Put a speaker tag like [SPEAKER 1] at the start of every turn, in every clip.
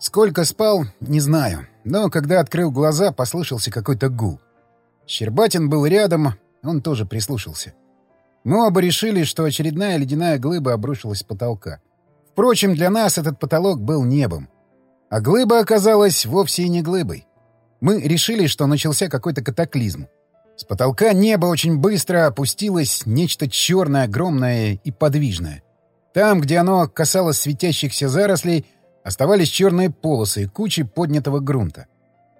[SPEAKER 1] Сколько спал, не знаю, но когда открыл глаза, послышался какой-то гул. Щербатин был рядом, он тоже прислушался. Мы оба решили, что очередная ледяная глыба обрушилась с потолка. Впрочем, для нас этот потолок был небом. А глыба оказалась вовсе и не глыбой. Мы решили, что начался какой-то катаклизм. С потолка небо очень быстро опустилось нечто черное, огромное и подвижное. Там, где оно касалось светящихся зарослей, оставались черные полосы и кучи поднятого грунта.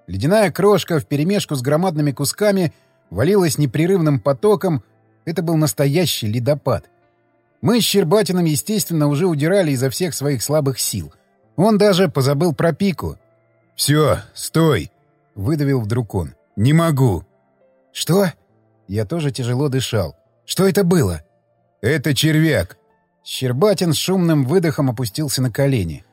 [SPEAKER 1] Ледяная крошка вперемешку с громадными кусками валилась непрерывным потоком. Это был настоящий ледопад. Мы с Щербатиным, естественно, уже удирали изо всех своих слабых сил. Он даже позабыл про пику.
[SPEAKER 2] «Все, стой!» — выдавил вдруг он. «Не могу!»
[SPEAKER 1] «Что?» Я тоже тяжело дышал. «Что это было?»
[SPEAKER 2] «Это червяк!»
[SPEAKER 1] Щербатин с шумным выдохом опустился на колени.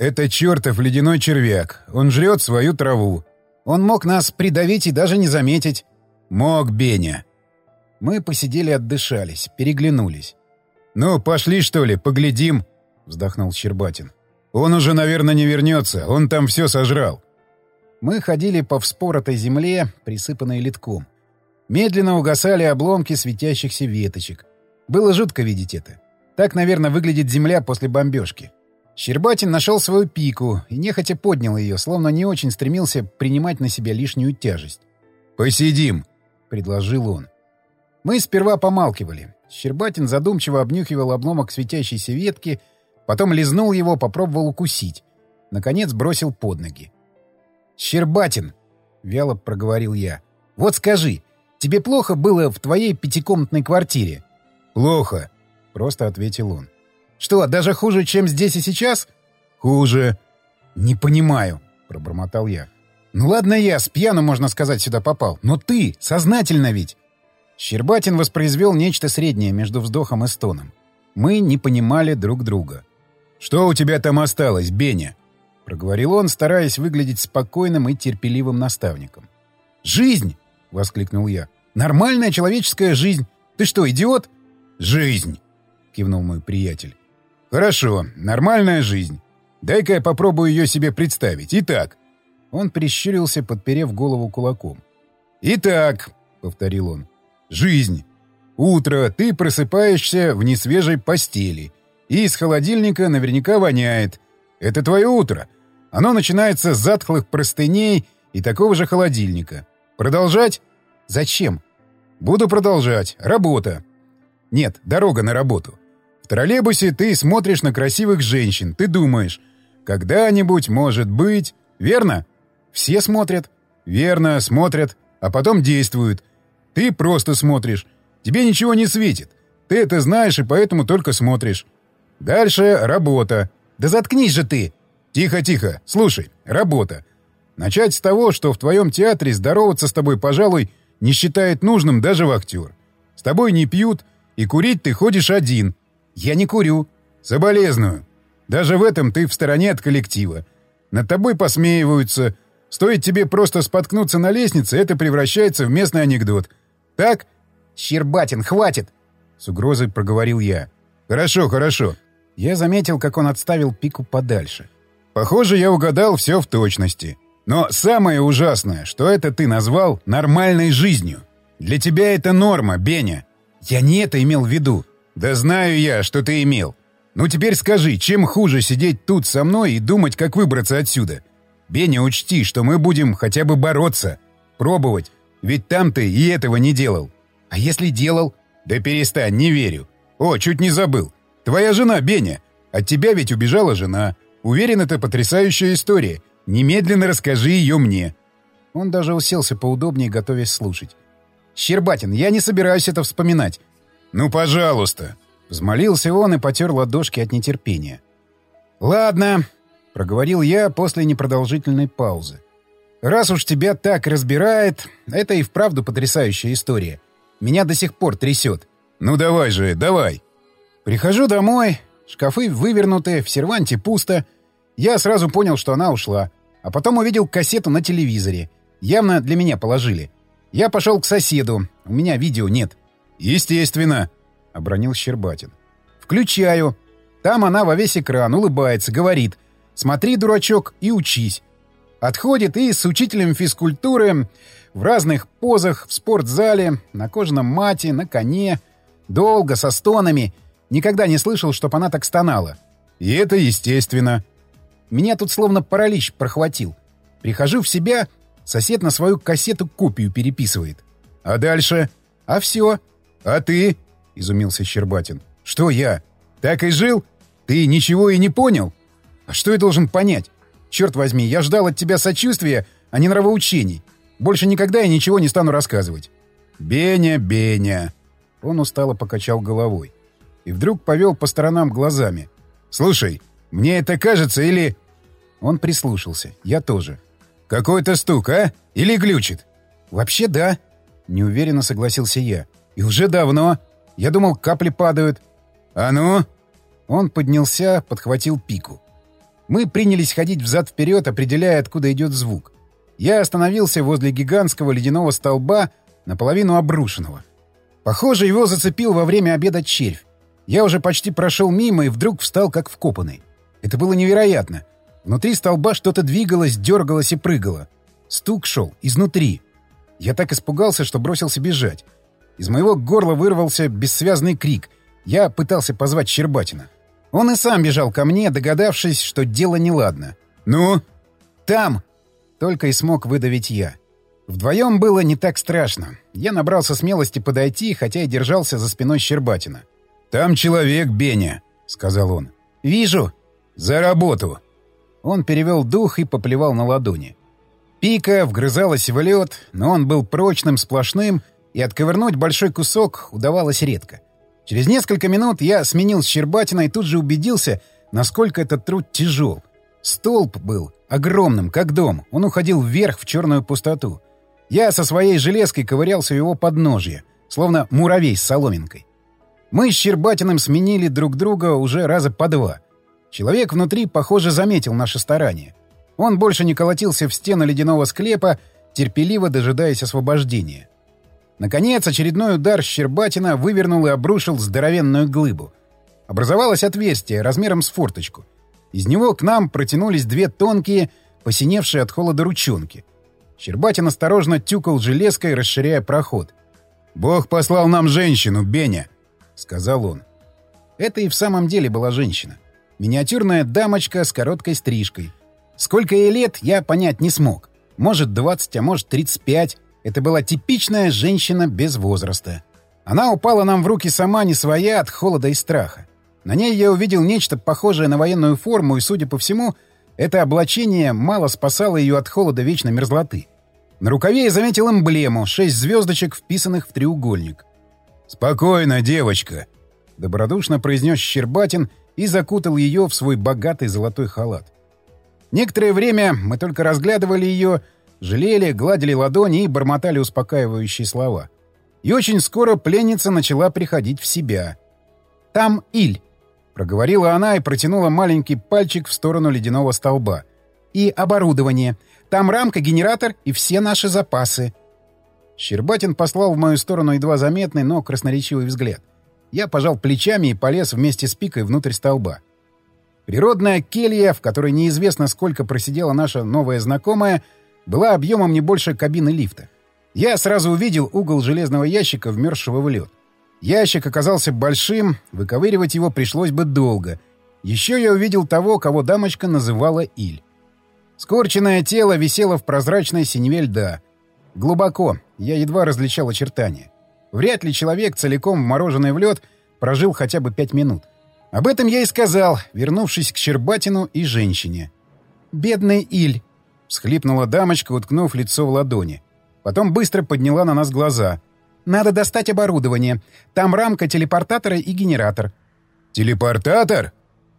[SPEAKER 2] «Это чертов ледяной червяк. Он жрет свою траву.
[SPEAKER 1] Он мог нас придавить и даже не заметить».
[SPEAKER 2] «Мог, Беня».
[SPEAKER 1] Мы посидели отдышались, переглянулись.
[SPEAKER 2] «Ну, пошли, что ли, поглядим», — вздохнул Щербатин. «Он уже, наверное, не вернется. Он там все сожрал».
[SPEAKER 1] Мы ходили по вспоротой земле, присыпанной литком. Медленно угасали обломки светящихся веточек. Было жутко видеть это. Так, наверное, выглядит земля после бомбежки. Щербатин нашел свою пику и нехотя поднял ее, словно не очень стремился принимать на себя лишнюю тяжесть.
[SPEAKER 2] «Посидим», — предложил он.
[SPEAKER 1] Мы сперва помалкивали. Щербатин задумчиво обнюхивал обломок светящейся ветки, потом лизнул его, попробовал укусить. Наконец бросил под ноги. «Щербатин!» — вяло проговорил я. «Вот скажи, тебе плохо было в твоей пятикомнатной квартире?»
[SPEAKER 2] «Плохо», —
[SPEAKER 1] просто ответил он. «Что, даже хуже, чем здесь и сейчас?»
[SPEAKER 2] «Хуже».
[SPEAKER 1] «Не понимаю», — пробормотал я. «Ну ладно я, с пьяну, можно сказать, сюда попал. Но ты, сознательно ведь!» Щербатин воспроизвел нечто среднее между вздохом и стоном. Мы не понимали друг друга.
[SPEAKER 2] «Что у тебя там осталось, Беня?»
[SPEAKER 1] — проговорил он, стараясь выглядеть спокойным и терпеливым наставником. «Жизнь!» — воскликнул я. «Нормальная человеческая жизнь! Ты что, идиот?»
[SPEAKER 2] «Жизнь!» — кивнул мой приятель. «Хорошо, нормальная жизнь. Дай-ка я попробую ее себе представить. Итак...»
[SPEAKER 1] Он прищурился, подперев голову кулаком.
[SPEAKER 2] «Итак», — повторил он, — «жизнь. Утро, ты просыпаешься в несвежей постели, и из холодильника наверняка воняет. Это твое утро. Оно начинается с затхлых простыней и такого же холодильника. Продолжать? Зачем? Буду продолжать. Работа. Нет, дорога на работу. Троллейбусе ты смотришь на красивых женщин. Ты думаешь, когда-нибудь, может быть... Верно? Все смотрят. Верно, смотрят. А потом действуют. Ты просто смотришь. Тебе ничего не светит. Ты это знаешь и поэтому только смотришь. Дальше работа. «Да заткнись же ты!» «Тихо-тихо. Слушай, работа. Начать с того, что в твоем театре здороваться с тобой, пожалуй, не считает нужным даже вахтер. С тобой не пьют, и курить ты ходишь один. Я не курю. Соболезную. Даже в этом ты в стороне от коллектива. Над тобой посмеиваются. Стоит тебе просто споткнуться на лестнице, это превращается в местный анекдот. Так?
[SPEAKER 1] Щербатин, хватит!
[SPEAKER 2] С угрозой проговорил я. Хорошо, хорошо.
[SPEAKER 1] Я заметил, как он отставил пику подальше.
[SPEAKER 2] «Похоже, я угадал все в точности. Но самое ужасное, что это ты назвал нормальной жизнью. Для тебя это норма, Беня.
[SPEAKER 1] Я не это имел в виду.
[SPEAKER 2] Да знаю я, что ты имел. Ну теперь скажи, чем хуже сидеть тут со мной и думать, как выбраться отсюда? Беня, учти, что мы будем хотя бы бороться, пробовать, ведь там ты и этого не делал.
[SPEAKER 1] А если делал?
[SPEAKER 2] Да перестань, не верю. О, чуть не забыл. Твоя жена, Беня. От тебя ведь убежала жена. Уверен, это потрясающая история. Немедленно расскажи ее мне».
[SPEAKER 1] Он даже уселся поудобнее, готовясь слушать. «Щербатин, я не собираюсь это вспоминать».
[SPEAKER 2] «Ну, пожалуйста».
[SPEAKER 1] Взмолился он и потер ладошки от нетерпения. «Ладно», — проговорил я после непродолжительной паузы. «Раз уж тебя так разбирает, это и вправду потрясающая история. Меня до сих пор трясет».
[SPEAKER 2] «Ну давай же, давай».
[SPEAKER 1] Прихожу домой, шкафы вывернуты, в серванте пусто. Я сразу понял, что она ушла. А потом увидел кассету на телевизоре. Явно для меня положили. Я пошел к соседу. У меня видео нет.
[SPEAKER 2] «Естественно», — обронил Щербатин.
[SPEAKER 1] «Включаю. Там она во весь экран, улыбается, говорит. Смотри, дурачок, и учись. Отходит и с учителем физкультуры в разных позах, в спортзале, на кожаном мате, на коне. Долго, со стонами. Никогда не слышал, чтоб она так стонала.
[SPEAKER 2] И это естественно.
[SPEAKER 1] Меня тут словно паралич прохватил. Прихожу в себя, сосед на свою кассету копию переписывает.
[SPEAKER 2] А дальше?
[SPEAKER 1] А все.
[SPEAKER 2] А ты? — изумился Щербатин. Что я? Так и жил? Ты ничего и не понял?
[SPEAKER 1] А что я должен понять? Черт возьми, я ждал от тебя сочувствия, а не нравоучений. Больше никогда я ничего не стану рассказывать.
[SPEAKER 2] Беня, Беня.
[SPEAKER 1] Он устало покачал головой. И вдруг повел по сторонам глазами.
[SPEAKER 2] Слушай, мне это кажется или...
[SPEAKER 1] Он прислушался. Я тоже.
[SPEAKER 2] Какой-то стук, а? Или глючит?
[SPEAKER 1] Вообще да. Неуверенно согласился я. И уже давно. Я думал, капли падают.
[SPEAKER 2] А ну?
[SPEAKER 1] Он поднялся, подхватил пику. Мы принялись ходить взад-вперед, определяя, откуда идет звук. Я остановился возле гигантского ледяного столба, наполовину обрушенного. Похоже, его зацепил во время обеда червь. Я уже почти прошел мимо и вдруг встал как вкопанный. Это было невероятно. Внутри столба что-то двигалось, дергалось и прыгало. Стук шел изнутри. Я так испугался, что бросился бежать. Из моего горла вырвался бессвязный крик. Я пытался позвать Щербатина. Он и сам бежал ко мне, догадавшись, что дело неладно.
[SPEAKER 2] «Ну?»
[SPEAKER 1] «Там!» Только и смог выдавить я. Вдвоем было не так страшно. Я набрался смелости подойти, хотя и держался за спиной Щербатина.
[SPEAKER 2] «Там человек, Беня», — сказал он.
[SPEAKER 1] «Вижу».
[SPEAKER 2] «За работу».
[SPEAKER 1] Он перевел дух и поплевал на ладони. Пика вгрызалась в лед, но он был прочным, сплошным, и отковырнуть большой кусок удавалось редко. Через несколько минут я сменил Щербатина и тут же убедился, насколько этот труд тяжел. Столб был огромным, как дом. Он уходил вверх в черную пустоту. Я со своей железкой ковырялся в его подножье, словно муравей с соломинкой. Мы с Щербатиным сменили друг друга уже раза по два. Человек внутри, похоже, заметил наше старание. Он больше не колотился в стену ледяного склепа, терпеливо дожидаясь освобождения. Наконец, очередной удар Щербатина вывернул и обрушил здоровенную глыбу. Образовалось отверстие размером с форточку — из него к нам протянулись две тонкие, посиневшие от холода ручонки. Щербатин осторожно тюкал железкой, расширяя проход.
[SPEAKER 2] «Бог послал нам женщину, Беня!» — сказал он.
[SPEAKER 1] Это и в самом деле была женщина. Миниатюрная дамочка с короткой стрижкой. Сколько ей лет, я понять не смог. Может, 20, а может, 35. Это была типичная женщина без возраста. Она упала нам в руки сама не своя от холода и страха. На ней я увидел нечто похожее на военную форму, и, судя по всему, это облачение мало спасало ее от холода вечной мерзлоты. На рукаве я заметил эмблему — шесть звездочек, вписанных в треугольник.
[SPEAKER 2] «Спокойно, девочка!» — добродушно произнес Щербатин и закутал ее в свой богатый золотой халат.
[SPEAKER 1] Некоторое время мы только разглядывали ее, жалели, гладили ладони и бормотали успокаивающие слова. И очень скоро пленница начала приходить в себя. «Там Иль. Проговорила она и протянула маленький пальчик в сторону ледяного столба. «И оборудование. Там рамка, генератор и все наши запасы». Щербатин послал в мою сторону едва заметный, но красноречивый взгляд. Я пожал плечами и полез вместе с пикой внутрь столба. Природная келья, в которой неизвестно сколько просидела наша новая знакомая, была объемом не больше кабины лифта. Я сразу увидел угол железного ящика, вмерзшего в лед. Ящик оказался большим, выковыривать его пришлось бы долго. Еще я увидел того, кого дамочка называла Иль. Скорченное тело висело в прозрачной синеве льда. Глубоко, я едва различал очертания. Вряд ли человек, целиком вмороженный в лед, прожил хотя бы пять минут. Об этом я и сказал, вернувшись к Щербатину и женщине. «Бедный Иль!» — всхлипнула дамочка, уткнув лицо в ладони. Потом быстро подняла на нас глаза — надо достать оборудование. Там рамка телепортатора и генератор».
[SPEAKER 2] «Телепортатор?»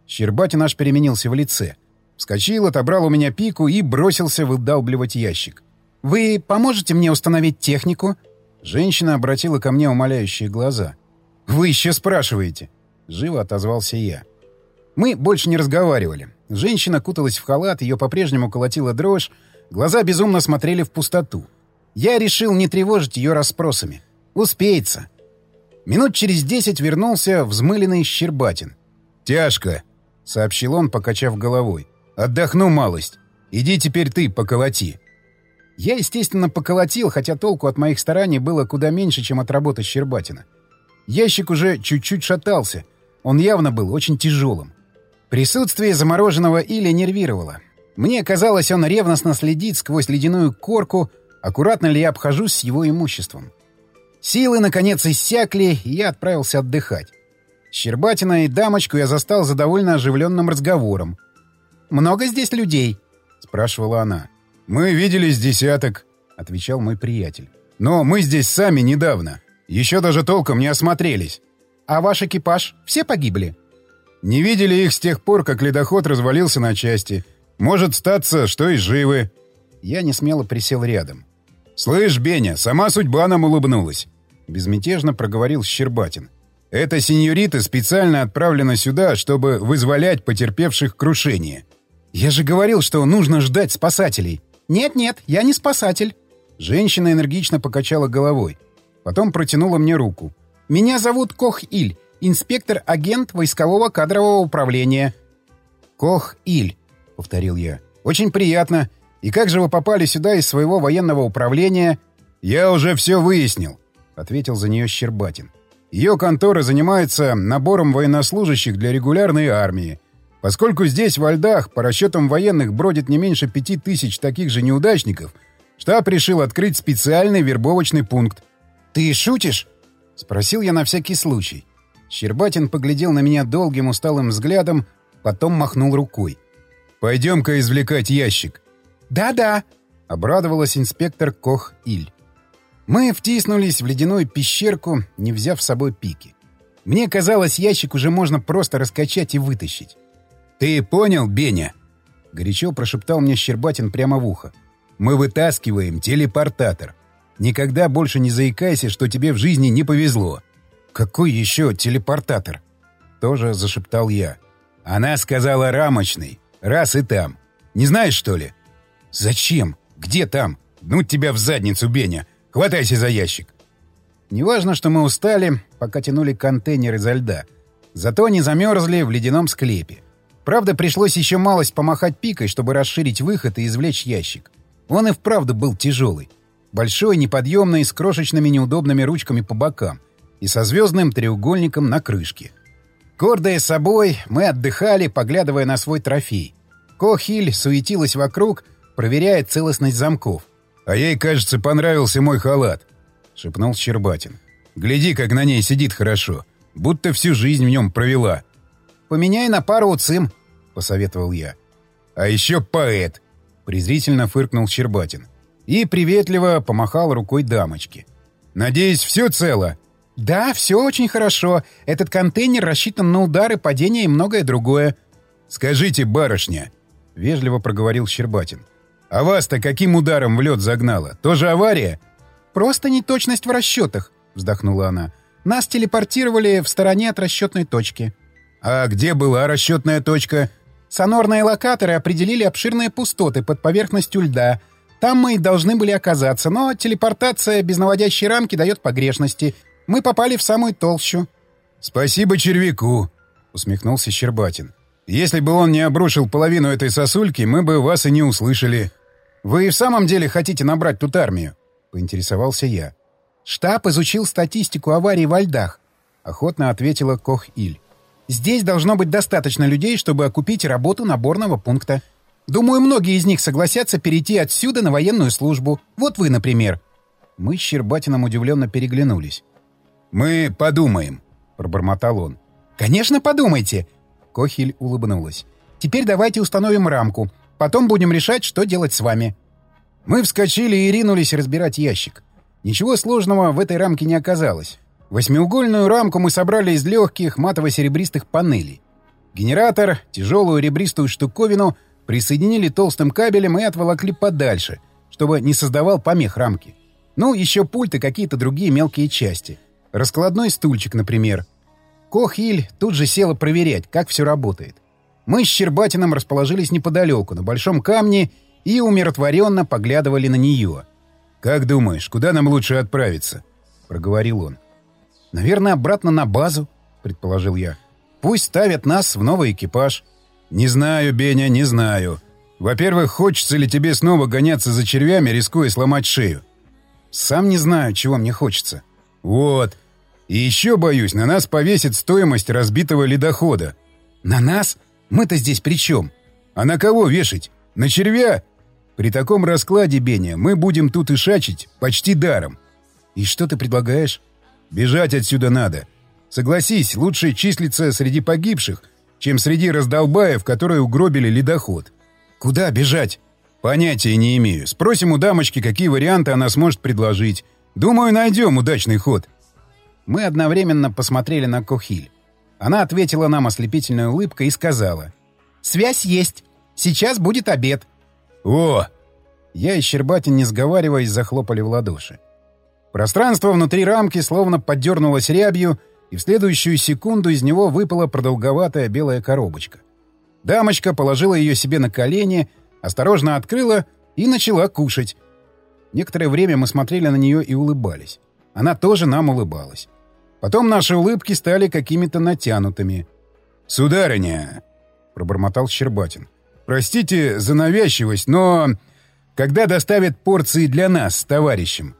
[SPEAKER 1] Щербатин наш переменился в лице. Вскочил, отобрал у меня пику и бросился выдалбливать ящик. «Вы поможете мне установить технику?» Женщина обратила ко мне умоляющие глаза. «Вы еще спрашиваете?» Живо отозвался я. Мы больше не разговаривали. Женщина куталась в халат, ее по-прежнему колотила дрожь, глаза безумно смотрели в пустоту. Я решил не тревожить ее расспросами. Успеется. Минут через десять вернулся взмыленный Щербатин.
[SPEAKER 2] «Тяжко», —
[SPEAKER 1] сообщил он, покачав головой.
[SPEAKER 2] Отдохну малость. Иди теперь ты, поколоти.
[SPEAKER 1] Я, естественно, поколотил, хотя толку от моих стараний было куда меньше, чем от работы Щербатина. Ящик уже чуть-чуть шатался. Он явно был очень тяжелым. Присутствие замороженного Иля нервировало. Мне казалось, он ревностно следит сквозь ледяную корку, аккуратно ли я обхожусь с его имуществом. Силы, наконец, иссякли, и я отправился отдыхать. Щербатина и дамочку я застал за довольно оживленным разговором. «Много здесь людей?» — спрашивала она.
[SPEAKER 2] «Мы виделись десяток», — отвечал мой приятель. «Но мы здесь сами недавно. Еще даже толком не осмотрелись».
[SPEAKER 1] «А ваш экипаж все погибли?»
[SPEAKER 2] «Не видели их с тех пор, как ледоход развалился на части. Может статься, что и живы».
[SPEAKER 1] Я несмело присел рядом.
[SPEAKER 2] «Слышь, Беня, сама судьба нам улыбнулась», — безмятежно проговорил Щербатин. «Эта сеньорита специально отправлена сюда, чтобы вызволять потерпевших крушение».
[SPEAKER 1] «Я же говорил, что нужно ждать спасателей». «Нет-нет, я не спасатель». Женщина энергично покачала головой. Потом протянула мне руку. «Меня зовут Кох Иль, инспектор-агент войскового кадрового управления». «Кох Иль», — повторил я. «Очень приятно. И как же вы попали сюда из своего военного управления?»
[SPEAKER 2] «Я уже все выяснил», — ответил за нее Щербатин. «Ее контора занимается набором военнослужащих для регулярной армии. Поскольку здесь, во льдах, по расчетам военных, бродит не меньше пяти тысяч таких же неудачников, штаб решил открыть специальный вербовочный пункт.
[SPEAKER 1] «Ты шутишь?» — спросил я на всякий случай. Щербатин поглядел на меня долгим усталым взглядом, потом махнул рукой.
[SPEAKER 2] «Пойдем-ка извлекать ящик».
[SPEAKER 1] «Да-да», — обрадовалась инспектор Кох-Иль. Мы втиснулись в ледяную пещерку, не взяв с собой пики. Мне казалось, ящик уже можно просто раскачать и вытащить.
[SPEAKER 2] «Ты понял, Беня?» — горячо прошептал мне Щербатин прямо в ухо. «Мы вытаскиваем телепортатор. Никогда больше не заикайся, что тебе в жизни не повезло».
[SPEAKER 1] «Какой еще телепортатор?» — тоже зашептал я.
[SPEAKER 2] «Она сказала рамочный. Раз и там. Не знаешь, что ли?»
[SPEAKER 1] «Зачем? Где там?
[SPEAKER 2] Ну тебя в задницу, Беня. Хватайся за ящик».
[SPEAKER 1] Неважно, что мы устали, пока тянули контейнер изо льда. Зато не замерзли в ледяном склепе. Правда, пришлось еще малость помахать пикой, чтобы расширить выход и извлечь ящик. Он и вправду был тяжелый. Большой, неподъемный, с крошечными неудобными ручками по бокам и со звездным треугольником на крышке. Гордые собой, мы отдыхали, поглядывая на свой трофей. Кохиль суетилась вокруг, проверяя целостность замков.
[SPEAKER 2] «А ей, кажется, понравился мой халат», — шепнул Щербатин. «Гляди, как на ней сидит хорошо, будто всю жизнь в нем провела».
[SPEAKER 1] Поменяй на пару уцим, — посоветовал я.
[SPEAKER 2] — А еще поэт! — презрительно фыркнул Щербатин.
[SPEAKER 1] И приветливо помахал рукой дамочке.
[SPEAKER 2] — Надеюсь, все цело?
[SPEAKER 1] — Да, все очень хорошо. Этот контейнер рассчитан на удары, падения и многое другое.
[SPEAKER 2] — Скажите, барышня, — вежливо проговорил Щербатин. — А вас-то каким ударом в лед загнало? Тоже авария?
[SPEAKER 1] — Просто неточность в расчетах, — вздохнула она. — Нас телепортировали в стороне от расчетной точки.
[SPEAKER 2] — «А где была расчетная точка?»
[SPEAKER 1] «Сонорные локаторы определили обширные пустоты под поверхностью льда. Там мы и должны были оказаться, но телепортация без наводящей рамки дает погрешности. Мы попали в самую толщу».
[SPEAKER 2] «Спасибо червяку», — усмехнулся Щербатин. «Если бы он не обрушил половину этой сосульки, мы бы вас и не услышали».
[SPEAKER 1] «Вы в самом деле хотите набрать тут армию?» — поинтересовался я. «Штаб изучил статистику аварий во льдах», — охотно ответила Кох-Иль. Здесь должно быть достаточно людей, чтобы окупить работу наборного пункта. Думаю, многие из них согласятся перейти отсюда на военную службу. Вот вы, например». Мы с Щербатином удивленно переглянулись.
[SPEAKER 2] «Мы подумаем», — пробормотал он.
[SPEAKER 1] «Конечно, подумайте!» Кохиль улыбнулась. «Теперь давайте установим рамку. Потом будем решать, что делать с вами». Мы вскочили и ринулись разбирать ящик. Ничего сложного в этой рамке не оказалось. Восьмиугольную рамку мы собрали из легких матово-серебристых панелей. Генератор, тяжелую ребристую штуковину присоединили толстым кабелем и отволокли подальше, чтобы не создавал помех рамки. Ну, еще пульт и какие-то другие мелкие части. Раскладной стульчик, например. Кохиль тут же села проверять, как все работает. Мы с Щербатином расположились неподалеку, на большом камне, и умиротворенно поглядывали на нее.
[SPEAKER 2] «Как думаешь, куда нам лучше отправиться?» — проговорил он.
[SPEAKER 1] «Наверное, обратно на базу», — предположил я. «Пусть ставят нас в новый экипаж».
[SPEAKER 2] «Не знаю, Беня, не знаю. Во-первых, хочется ли тебе снова гоняться за червями, рискуя сломать шею?»
[SPEAKER 1] «Сам не знаю, чего мне хочется».
[SPEAKER 2] «Вот. И еще, боюсь, на нас повесит стоимость разбитого ледохода».
[SPEAKER 1] «На нас? Мы-то здесь при чем?»
[SPEAKER 2] «А на кого вешать? На червя? При таком раскладе, Беня, мы будем тут и шачить почти даром».
[SPEAKER 1] «И что ты предлагаешь?»
[SPEAKER 2] «Бежать отсюда надо. Согласись, лучше числиться среди погибших, чем среди раздолбаев, которые угробили ледоход.
[SPEAKER 1] Куда бежать?
[SPEAKER 2] Понятия не имею. Спросим у дамочки, какие варианты она сможет предложить. Думаю, найдем удачный ход.
[SPEAKER 1] Мы одновременно посмотрели на Кохиль. Она ответила нам ослепительной улыбкой и сказала. «Связь есть. Сейчас будет обед».
[SPEAKER 2] «О!»
[SPEAKER 1] Я и Щербатин, не сговариваясь, захлопали в ладоши. Пространство внутри рамки словно поддернулось рябью, и в следующую секунду из него выпала продолговатая белая коробочка. Дамочка положила ее себе на колени, осторожно открыла и начала кушать. Некоторое время мы смотрели на нее и улыбались. Она тоже нам улыбалась. Потом наши улыбки стали какими-то натянутыми.
[SPEAKER 2] «Сударыня!» — пробормотал Щербатин. «Простите за навязчивость, но... Когда доставят порции для нас с товарищем?»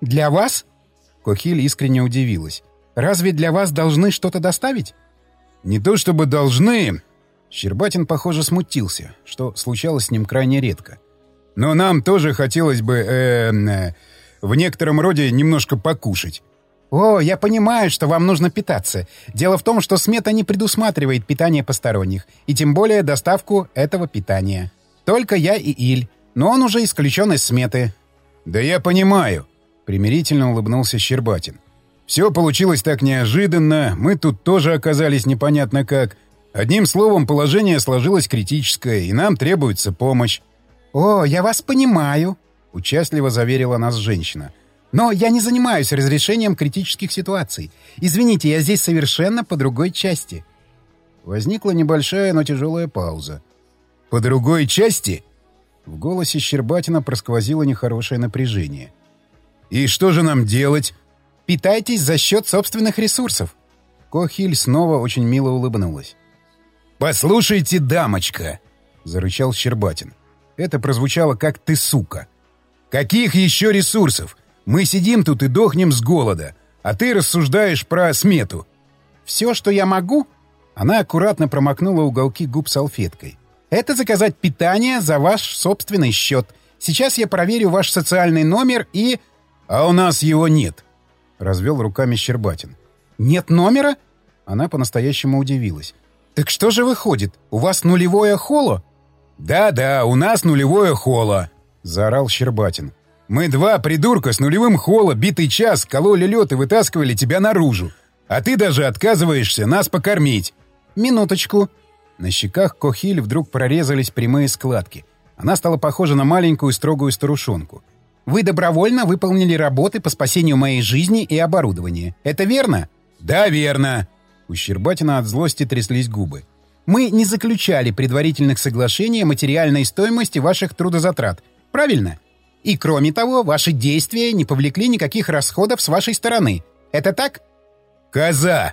[SPEAKER 1] «Для вас?» Кохиль искренне удивилась. Разве для вас должны что-то доставить?
[SPEAKER 2] Не то чтобы должны.
[SPEAKER 1] Щербатин, похоже, смутился, что случалось с ним крайне редко.
[SPEAKER 2] Но нам тоже хотелось бы, э, э, в некотором роде немножко покушать.
[SPEAKER 1] «О, я понимаю, что вам нужно питаться. Дело в том, что смета не предусматривает питание посторонних, и тем более доставку этого питания. Только я и Иль, но он уже исключен из сметы».
[SPEAKER 2] «Да я понимаю», — примирительно улыбнулся Щербатин. Все получилось так неожиданно, мы тут тоже оказались непонятно как. Одним словом, положение сложилось критическое, и нам требуется помощь.
[SPEAKER 1] «О, я вас понимаю», — участливо заверила нас женщина. «Но я не занимаюсь разрешением критических ситуаций. Извините, я здесь совершенно по другой части». Возникла небольшая, но тяжелая пауза.
[SPEAKER 2] «По другой части?»
[SPEAKER 1] В голосе Щербатина просквозило нехорошее напряжение.
[SPEAKER 2] «И что же нам делать?»
[SPEAKER 1] Питайтесь за счет собственных ресурсов. Кохиль снова очень мило улыбнулась.
[SPEAKER 2] «Послушайте, дамочка!» — зарычал Щербатин. Это прозвучало как «ты сука». «Каких еще ресурсов? Мы сидим тут и дохнем с голода, а ты рассуждаешь про смету».
[SPEAKER 1] «Все, что я могу...» Она аккуратно промокнула уголки губ салфеткой. «Это заказать питание за ваш собственный счет. Сейчас я проверю ваш социальный номер и...»
[SPEAKER 2] «А у нас его нет.
[SPEAKER 1] — развел руками Щербатин. «Нет номера?» Она по-настоящему удивилась. «Так что же выходит? У вас нулевое холо?»
[SPEAKER 2] «Да-да, у нас нулевое холо», — заорал Щербатин. «Мы два придурка с нулевым холо битый час кололи лед и вытаскивали тебя наружу. А ты даже отказываешься нас покормить».
[SPEAKER 1] «Минуточку». На щеках Кохиль вдруг прорезались прямые складки. Она стала похожа на маленькую строгую старушонку. Вы добровольно выполнили работы по спасению моей жизни и оборудования. Это верно?
[SPEAKER 2] Да, верно.
[SPEAKER 1] У Щербатина от злости тряслись губы. Мы не заключали предварительных соглашений о материальной стоимости ваших трудозатрат. Правильно? И кроме того, ваши действия не повлекли никаких расходов с вашей стороны. Это так?
[SPEAKER 2] Коза!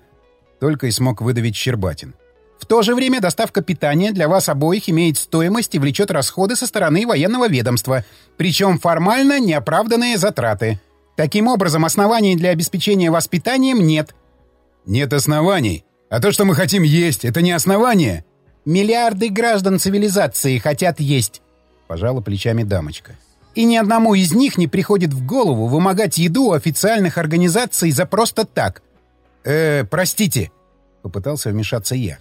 [SPEAKER 1] Только и смог выдавить Щербатин. В то же время доставка питания для вас обоих имеет стоимость и влечет расходы со стороны военного ведомства, причем формально неоправданные затраты. Таким образом, оснований для обеспечения вас питанием нет.
[SPEAKER 2] Нет оснований. А то, что мы хотим есть, это не основание.
[SPEAKER 1] Миллиарды граждан цивилизации хотят есть, пожала плечами дамочка. И ни одному из них не приходит в голову вымогать еду у официальных организаций за просто так. Э, простите, попытался вмешаться я.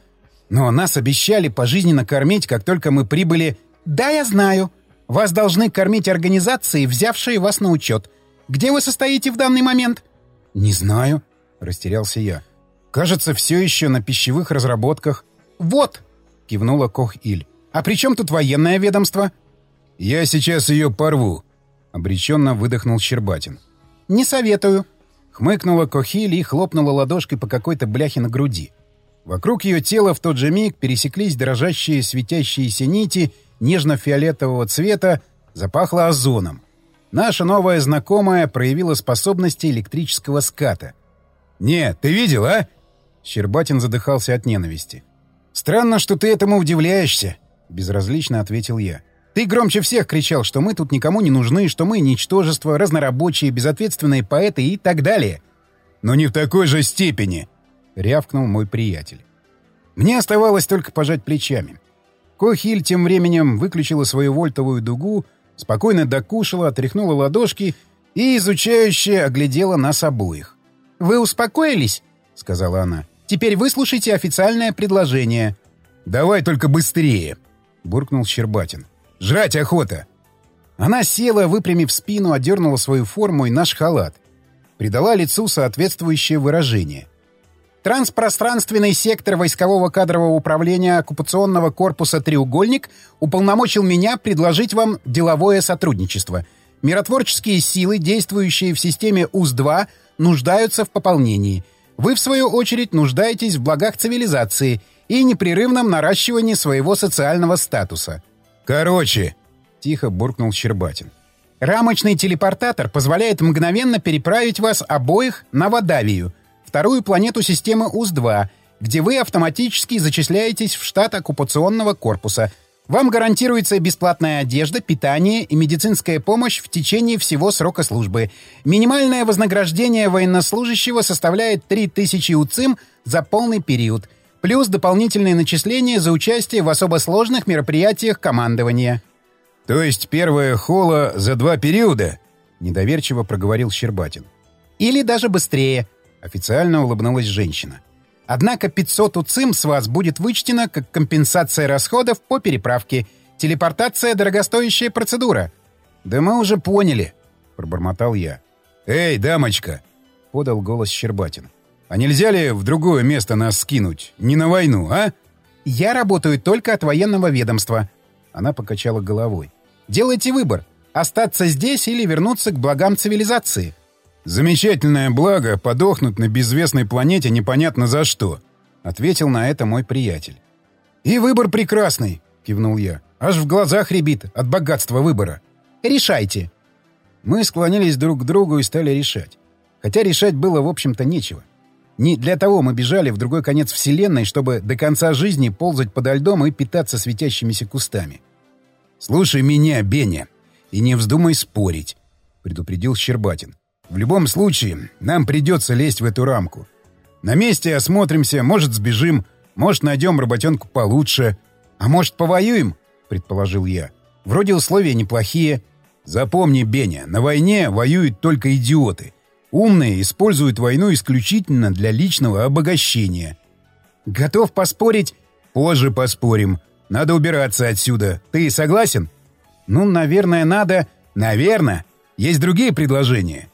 [SPEAKER 1] Но нас обещали пожизненно кормить, как только мы прибыли... Да, я знаю. Вас должны кормить организации, взявшие вас на учет. Где вы состоите в данный момент? Не знаю, растерялся я. Кажется, все еще на пищевых разработках. Вот, кивнула Кох-Иль. А при чем тут военное ведомство?
[SPEAKER 2] Я сейчас ее порву, обреченно выдохнул Щербатин.
[SPEAKER 1] Не советую. Хмыкнула Кохиль и хлопнула ладошкой по какой-то бляхе на груди. Вокруг ее тела в тот же миг пересеклись дрожащие светящиеся нити нежно-фиолетового цвета, запахло озоном. Наша новая знакомая проявила способности электрического ската.
[SPEAKER 2] «Не, ты видел, а?»
[SPEAKER 1] Щербатин задыхался от ненависти. «Странно, что ты этому удивляешься», — безразлично ответил я. «Ты громче всех кричал, что мы тут никому не нужны, что мы ничтожество, разнорабочие, безответственные поэты и так далее».
[SPEAKER 2] «Но не в такой же степени», — рявкнул мой приятель. Мне оставалось только пожать плечами. Кохиль тем временем выключила свою вольтовую дугу, спокойно докушала, отряхнула ладошки и изучающе оглядела нас обоих.
[SPEAKER 1] «Вы успокоились?» — сказала она. «Теперь выслушайте официальное предложение».
[SPEAKER 2] «Давай только быстрее!» — буркнул Щербатин. «Жрать охота!» Она села, выпрямив спину, одернула свою форму и наш халат. Придала лицу соответствующее выражение.
[SPEAKER 1] Транспространственный сектор войскового кадрового управления оккупационного корпуса «Треугольник» уполномочил меня предложить вам деловое сотрудничество. Миротворческие силы, действующие в системе УЗ-2, нуждаются в пополнении. Вы, в свою очередь, нуждаетесь в благах цивилизации и непрерывном наращивании своего социального статуса.
[SPEAKER 2] «Короче», — тихо буркнул Щербатин.
[SPEAKER 1] «Рамочный телепортатор позволяет мгновенно переправить вас обоих на Вадавию — вторую планету системы УС-2, где вы автоматически зачисляетесь в штат оккупационного корпуса. Вам гарантируется бесплатная одежда, питание и медицинская помощь в течение всего срока службы. Минимальное вознаграждение военнослужащего составляет 3000 УЦИМ за полный период, плюс дополнительные начисления за участие в особо сложных мероприятиях командования.
[SPEAKER 2] «То есть первая холла за два периода?» — недоверчиво проговорил Щербатин.
[SPEAKER 1] «Или даже быстрее»,
[SPEAKER 2] Официально улыбнулась женщина.
[SPEAKER 1] Однако 500 УЦИМ с вас будет вычтена как компенсация расходов по переправке. Телепортация — дорогостоящая процедура.
[SPEAKER 2] «Да мы уже поняли», — пробормотал я. «Эй, дамочка!» — подал голос Щербатин. «А нельзя ли в другое место нас скинуть? Не на войну, а?»
[SPEAKER 1] «Я работаю только от военного ведомства». Она покачала головой. «Делайте выбор. Остаться здесь или вернуться к благам цивилизации».
[SPEAKER 2] «Замечательное благо подохнуть на безвестной планете непонятно за что», — ответил на это мой приятель. «И выбор прекрасный», — кивнул я. «Аж в глазах рябит от богатства выбора».
[SPEAKER 1] «Решайте».
[SPEAKER 2] Мы склонились друг к другу и стали решать. Хотя решать было, в общем-то, нечего. Не для того мы бежали в другой конец Вселенной, чтобы до конца жизни ползать подо льдом и питаться светящимися кустами. «Слушай меня, Беня, и не вздумай спорить», — предупредил Щербатин. В любом случае, нам придется лезть в эту рамку. На месте осмотримся, может, сбежим, может, найдем работенку получше. А может, повоюем, предположил я. Вроде условия неплохие. Запомни, Беня, на войне воюют только идиоты. Умные используют войну исключительно для личного обогащения.
[SPEAKER 1] Готов поспорить?
[SPEAKER 2] Позже поспорим. Надо убираться отсюда. Ты согласен?
[SPEAKER 1] Ну, наверное, надо...
[SPEAKER 2] Наверное. Есть другие предложения?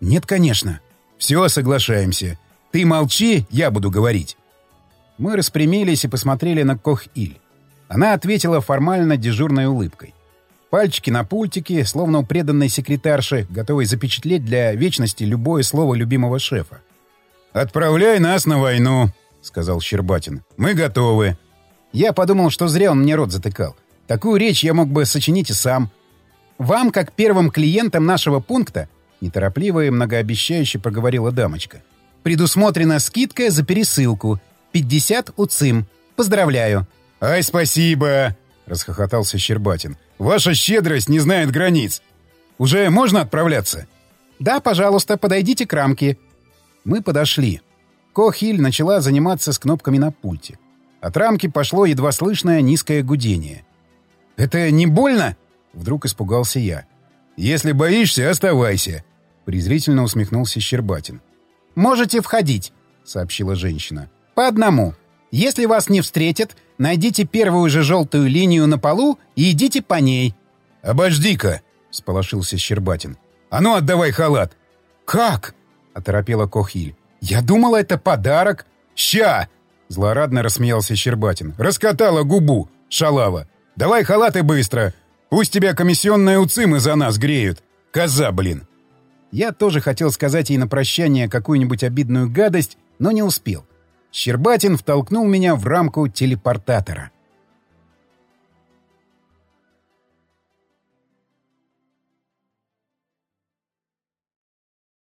[SPEAKER 1] «Нет, конечно».
[SPEAKER 2] «Все, соглашаемся. Ты молчи, я буду говорить».
[SPEAKER 1] Мы распрямились и посмотрели на Кох-Иль. Она ответила формально дежурной улыбкой. Пальчики на пультике, словно у преданной секретарши, готовой запечатлеть для вечности любое слово любимого шефа.
[SPEAKER 2] «Отправляй нас на войну», — сказал Щербатин. «Мы готовы».
[SPEAKER 1] Я подумал, что зря он мне рот затыкал. Такую речь я мог бы сочинить и сам. Вам, как первым клиентам нашего пункта, Неторопливо и многообещающе проговорила дамочка. «Предусмотрена скидка за пересылку. 50 УЦИМ. Поздравляю!»
[SPEAKER 2] «Ай, спасибо!» — расхохотался Щербатин. «Ваша щедрость не знает границ. Уже можно отправляться?»
[SPEAKER 1] «Да, пожалуйста, подойдите к рамке». Мы подошли. Кохиль начала заниматься с кнопками на пульте. От рамки пошло едва слышное низкое гудение.
[SPEAKER 2] «Это не больно?» — вдруг испугался я. «Если боишься, оставайся. Презрительно усмехнулся Щербатин.
[SPEAKER 1] «Можете входить», — сообщила женщина. «По одному. Если вас не встретят, найдите первую же желтую линию на полу и идите по ней».
[SPEAKER 2] «Обожди-ка!» — сполошился Щербатин. «А ну, отдавай халат!»
[SPEAKER 1] «Как?» — оторопела Кохиль. «Я думала, это подарок».
[SPEAKER 2] «Ща!» — злорадно рассмеялся Щербатин. «Раскатала губу, шалава! Давай халаты быстро! Пусть тебя комиссионные уцимы за нас греют! Коза, блин!»
[SPEAKER 1] Я тоже хотел сказать ей на прощание какую-нибудь обидную гадость, но не успел. Щербатин втолкнул меня в рамку телепортатора.